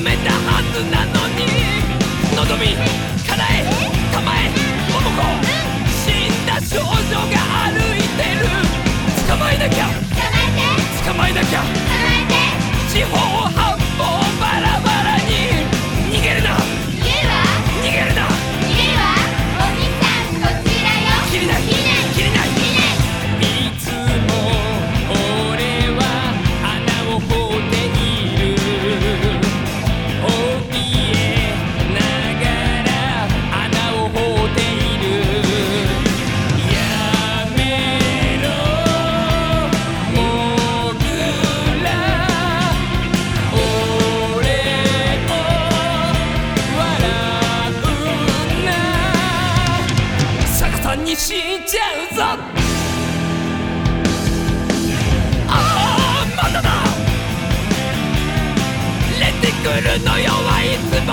めたはずなのに。望み叶え構えも子信じちゃうぞ。ああまだだ出てくるのよはいつも